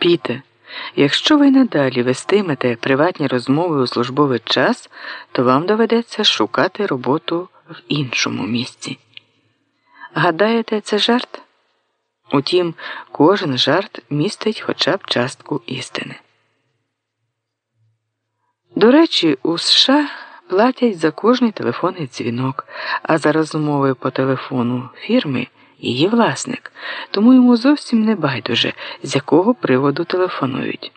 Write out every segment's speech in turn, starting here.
Піте, якщо ви надалі вестимете приватні розмови у службовий час, то вам доведеться шукати роботу в іншому місці. Гадаєте, це жарт? Утім, кожен жарт містить хоча б частку істини. До речі, у США платять за кожний телефонний дзвінок, а за розмови по телефону фірми її власник, тому йому зовсім не байдуже, з якого приводу телефонують.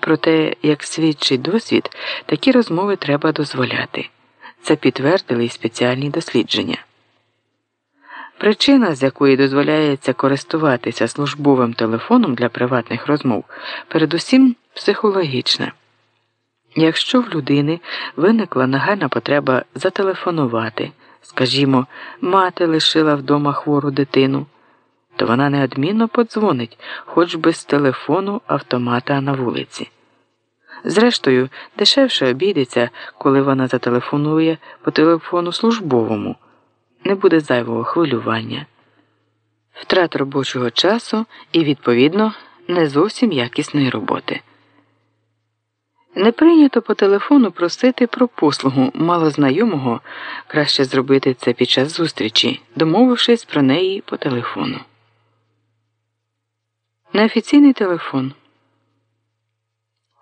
Проте, як свідчить досвід, такі розмови треба дозволяти. Це підтвердили й спеціальні дослідження. Причина, з якої дозволяється користуватися службовим телефоном для приватних розмов, передусім психологічна. Якщо в людини виникла нагальна потреба зателефонувати, скажімо, мати лишила вдома хвору дитину, то вона неодмінно подзвонить, хоч би з телефону автомата на вулиці. Зрештою, дешевше обійдеться, коли вона зателефонує по телефону службовому, не буде зайвого хвилювання, втрат робочого часу і, відповідно, не зовсім якісної роботи. Не прийнято по телефону просити про послугу малознайомого, краще зробити це під час зустрічі, домовившись про неї по телефону. Неофіційний телефон.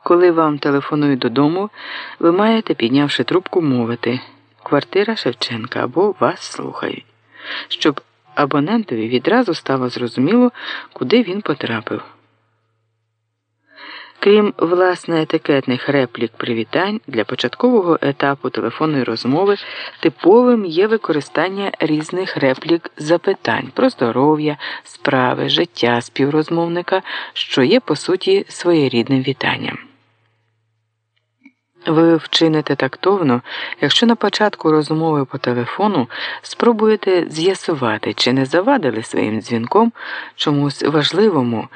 Коли вам телефонують додому, ви маєте, піднявши трубку, мовити квартира Шевченка або вас слухають, щоб абонентові відразу стало зрозуміло, куди він потрапив. Крім власне етикетних реплік привітань для початкового етапу телефонної розмови типовим є використання різних реплік запитань про здоров'я, справи, життя співрозмовника, що є по суті своєрідним вітанням. Ви вчините тактовно, якщо на початку розмови по телефону спробуєте з'ясувати, чи не завадили своїм дзвінком чомусь важливому.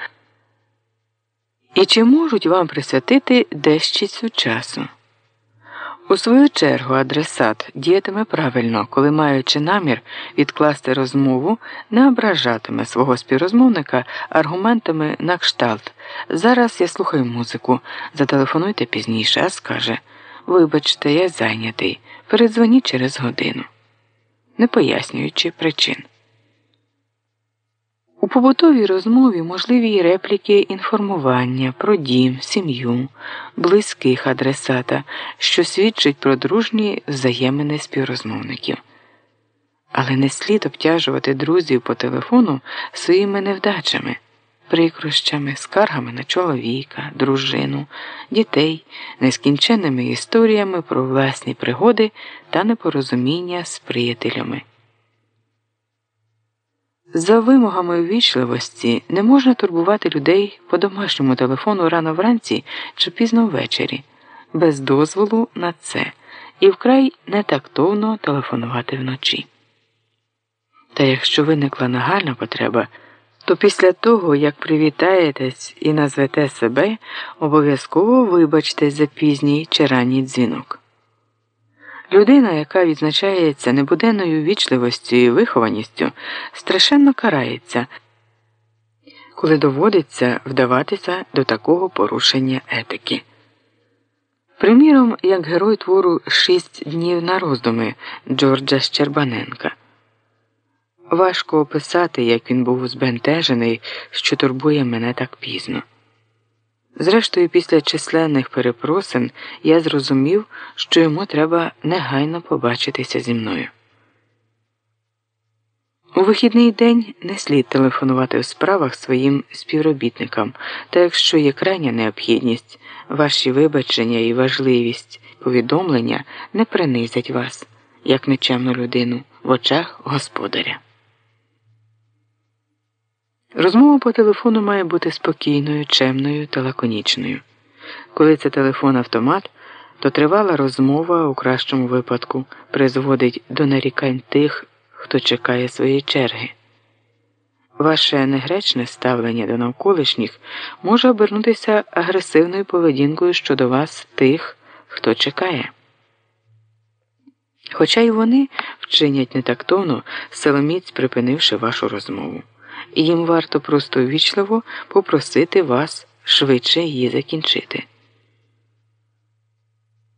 І чи можуть вам присвятити дещицю часу? У свою чергу адресат діятиме правильно, коли, маючи намір відкласти розмову, не ображатиме свого співрозмовника аргументами на кшталт. Зараз я слухаю музику, зателефонуйте пізніше, а скаже Вибачте, я зайнятий. Передзвоніть через годину, не пояснюючи причин. Побутовій розмові можливі репліки інформування про дім, сім'ю, близьких адресата, що свідчить про дружні взаємини співрозмовників. Але не слід обтяжувати друзів по телефону своїми невдачами, прикрощами, скаргами на чоловіка, дружину, дітей, нескінченними історіями про власні пригоди та непорозуміння з приятелями. За вимогами ввічливості не можна турбувати людей по домашньому телефону рано вранці чи пізно ввечері, без дозволу на це і вкрай нетактовно телефонувати вночі. Та якщо виникла нагальна потреба, то після того, як привітаєтесь і назвете себе, обов'язково вибачтесь за пізній чи ранній дзвінок. Людина, яка відзначається небуденною вічливостю і вихованістю, страшенно карається, коли доводиться вдаватися до такого порушення етики. Приміром, як герой твору Шість днів на роздуми Джорджа Щербаненка. Важко описати, як він був збентежений, що турбує мене так пізно. Зрештою, після численних перепросин я зрозумів, що йому треба негайно побачитися зі мною. У вихідний день не слід телефонувати в справах своїм співробітникам, та якщо є крайня необхідність, ваші вибачення і важливість повідомлення не принизять вас, як нечемну людину в очах господаря. Розмова по телефону має бути спокійною, чемною та лаконічною. Коли це телефон автомат, то тривала розмова у кращому випадку призводить до нарікань тих, хто чекає своєї черги. Ваше негречне ставлення до навколишніх може обернутися агресивною поведінкою щодо вас тих, хто чекає. Хоча й вони вчинять нетактовно, силоміць припинивши вашу розмову. Їм варто просто ввічливо попросити вас швидше її закінчити.